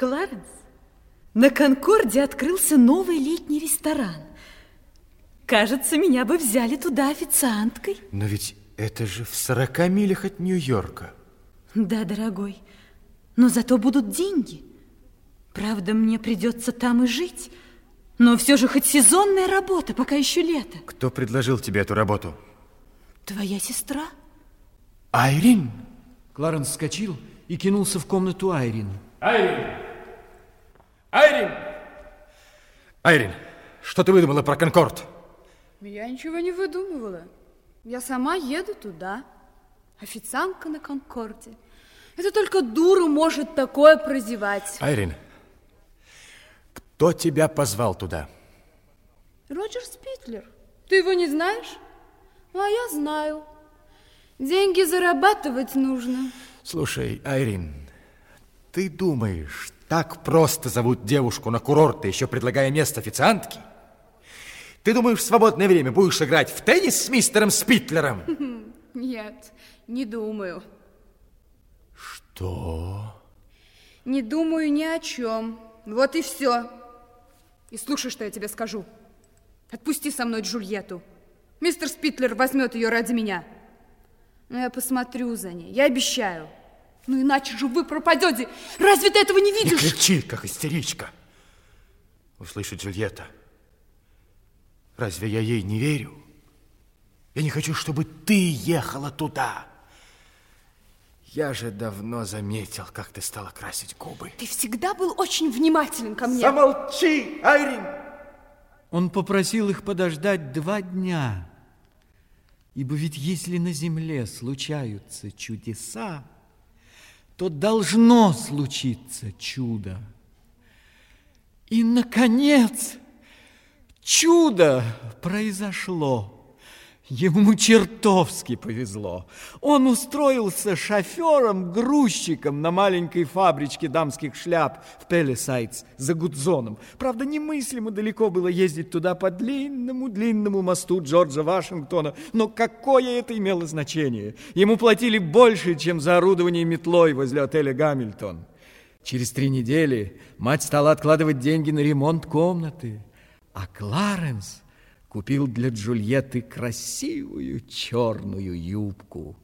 Кларенс, на Конкорде открылся новый летний ресторан. Кажется, меня бы взяли туда официанткой. Но ведь это же в 40 милях от Нью-Йорка. Да, дорогой, но зато будут деньги. Правда, мне придется там и жить. Но все же хоть сезонная работа, пока еще лето. Кто предложил тебе эту работу? Твоя сестра. Айрин? Кларенс вскочил и кинулся в комнату Айрин. Айрин! Айрин! Айрин, что ты выдумала про Конкорд? Я ничего не выдумывала. Я сама еду туда. Официантка на Конкорде. Это только дура может такое прозевать. Айрин, кто тебя позвал туда? Роджер Спитлер. Ты его не знаешь? А я знаю. Деньги зарабатывать нужно. Слушай, Айрин, ты думаешь, так просто зовут девушку на курорт, еще предлагая место официантки? Ты думаешь, в свободное время будешь играть в теннис с мистером Спитлером? Нет, не думаю. Что? Не думаю ни о чем. Вот и все. И слушай, что я тебе скажу. Отпусти со мной Джульетту. Мистер Спитлер возьмет ее ради меня. Но я посмотрю за ней, я обещаю. Ну иначе же вы пропадете. Разве ты этого не видишь? Не кричи, как истеричка. Услышит Джульетта. Разве я ей не верю? Я не хочу, чтобы ты ехала туда. Я же давно заметил, как ты стала красить губы. Ты всегда был очень внимателен ко мне. Замолчи, Айрин! Он попросил их подождать два дня. Ибо ведь если на земле случаются чудеса, то должно случиться чудо. И, наконец, чудо произошло. Ему чертовски повезло. Он устроился шофером, грузчиком на маленькой фабричке дамских шляп в Пелесайдс за Гудзоном. Правда, немыслимо далеко было ездить туда по длинному-длинному мосту Джорджа Вашингтона, но какое это имело значение? Ему платили больше, чем за орудование метлой возле отеля «Гамильтон». Через три недели мать стала откладывать деньги на ремонт комнаты, а Кларенс купил для Джульетты красивую черную юбку.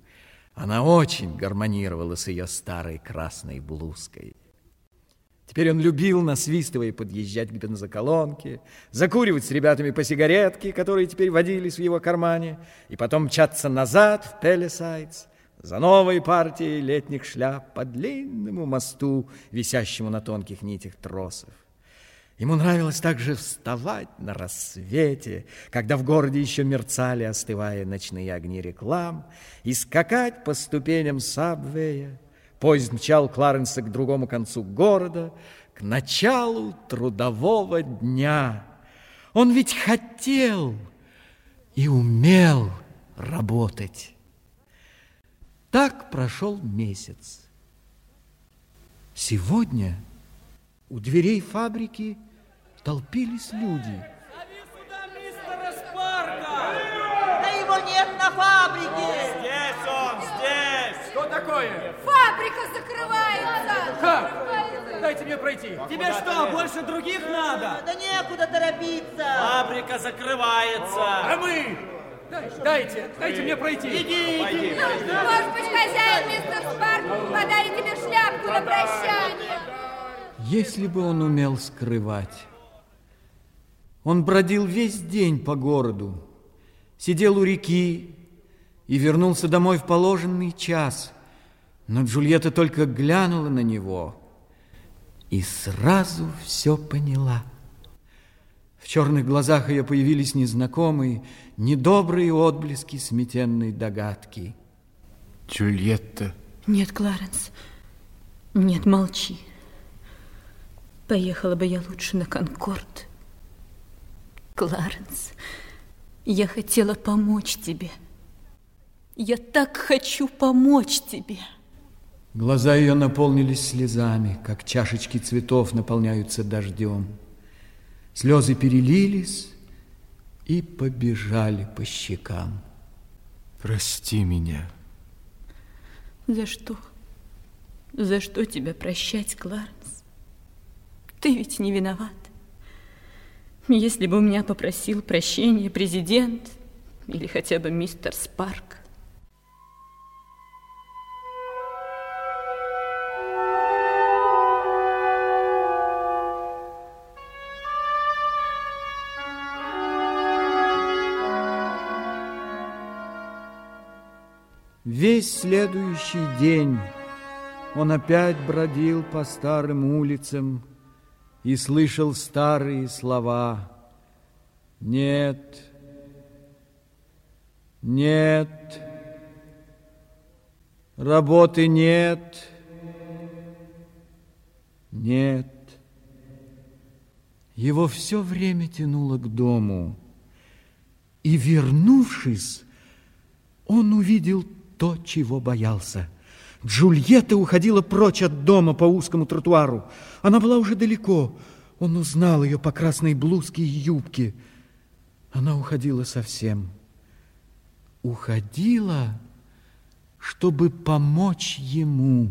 Она очень гармонировала с ее старой красной блузкой. Теперь он любил, насвистывая, подъезжать к бензоколонке, закуривать с ребятами по сигаретке, которые теперь водились в его кармане, и потом мчаться назад в Пелесайдс за новой партией летних шляп по длинному мосту, висящему на тонких нитях тросов. Ему нравилось также вставать на рассвете, когда в городе еще мерцали, остывая ночные огни реклам, и скакать по ступеням сабвея. Поезд мчал Кларенса к другому концу города, к началу трудового дня. Он ведь хотел и умел работать. Так прошел месяц. Сегодня у дверей фабрики толпились люди. Зови сюда мистера Спарка! Да его нет на фабрике! Здесь он, здесь! Что такое? Фабрика закрывается! Как? Дайте мне пройти. Тебе что, больше других надо? Да некуда торопиться! Фабрика закрывается. А мы? Дайте, дайте мне пройти. Иди, иди. Может быть, хозяин, мистер Спарк, подарит тебе шляпку на прощание. Если бы он умел скрывать. Он бродил весь день по городу, сидел у реки и вернулся домой в положенный час. Но Джульетта только глянула на него и сразу все поняла. В черных глазах ее появились незнакомые, недобрые отблески сметенной догадки. Джульетта. Нет, Кларенс, нет, молчи. Поехала бы я лучше на Конкорд. Кларенс, я хотела помочь тебе. Я так хочу помочь тебе. Глаза ее наполнились слезами, как чашечки цветов наполняются дождем. Слезы перелились и побежали по щекам. Прости меня. За что? За что тебя прощать, Кларенс? Ты ведь не виноват. Если бы у меня попросил прощения президент или хотя бы мистер Спарк, Весь следующий день он опять бродил по старым улицам и слышал старые слова. Нет, нет, работы нет, нет. Его все время тянуло к дому, и, вернувшись, он увидел то, чего боялся. Джульетта уходила прочь от дома по узкому тротуару. Она была уже далеко. Он узнал ее по красной блузке и юбке. Она уходила совсем. Уходила, чтобы помочь ему.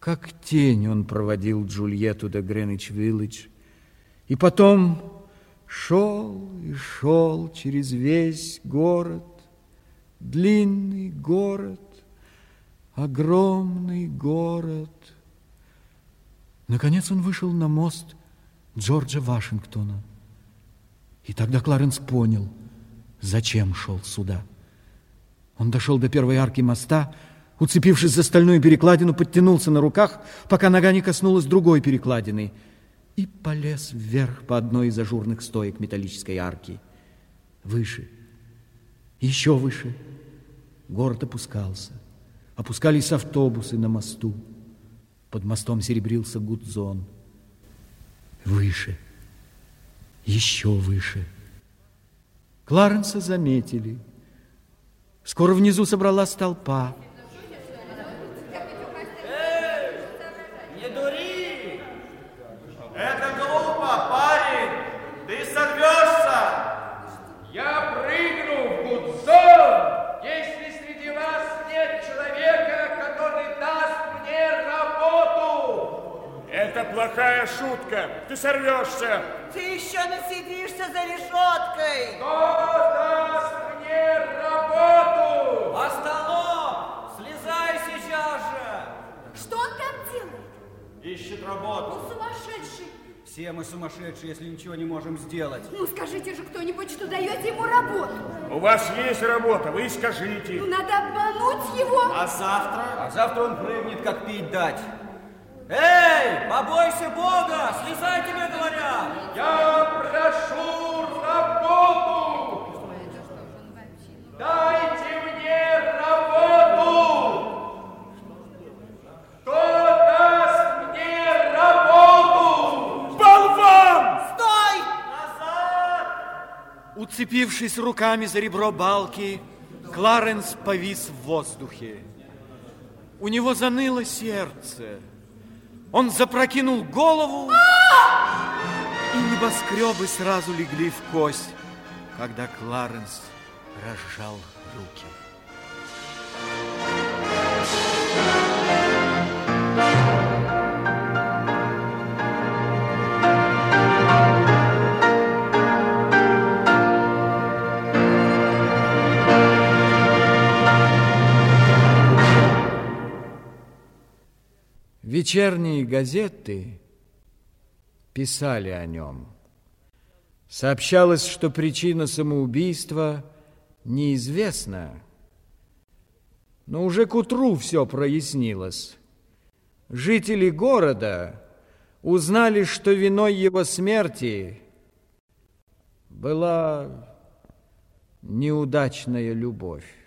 Как тень он проводил Джульетту до Грeenwich-Виллидж. И потом шел и шел через весь город, длинный город, огромный город. Наконец он вышел на мост Джорджа Вашингтона. И тогда Кларенс понял, зачем шел сюда. Он дошел до первой арки моста, уцепившись за стальную перекладину, подтянулся на руках, пока нога не коснулась другой перекладины, и полез вверх по одной из ажурных стоек металлической арки. Выше, еще выше. Город опускался. Опускались автобусы на мосту. Под мостом серебрился Гудзон. Выше, еще выше. Кларенса заметили. Скоро внизу собралась толпа. Не дури! Это глупо, парень! Ты сорвешься! Я прыгну в Гудзон, Это плохая шутка. Ты сорвешься. Ты еще насидишься за решеткой. Кто даст мне работу? Остолоп! Слезай сейчас же! Что он там делает? Ищет работу. Сумасшедший. Все мы сумасшедшие, если ничего не можем сделать. Ну, скажите же кто-нибудь, что даете ему работу. У вас есть работа, вы скажите. Ну, надо обмануть его. А завтра? А завтра он прыгнет, как пить дать. Эй, побойся Бога! Слезай, тебе говорят! Я прошу работу. Дайте мне работу. Кто даст мне работу? Болван! Стой! Уцепившись руками за ребро балки, Кларенс повис в воздухе. У него заныло сердце. Он запрокинул голову, и небоскребы сразу легли в кость, когда Кларенс разжал руки. Вечерние газеты писали о нем. Сообщалось, что причина самоубийства неизвестна, но уже к утру все прояснилось. Жители города узнали, что виной его смерти была неудачная любовь.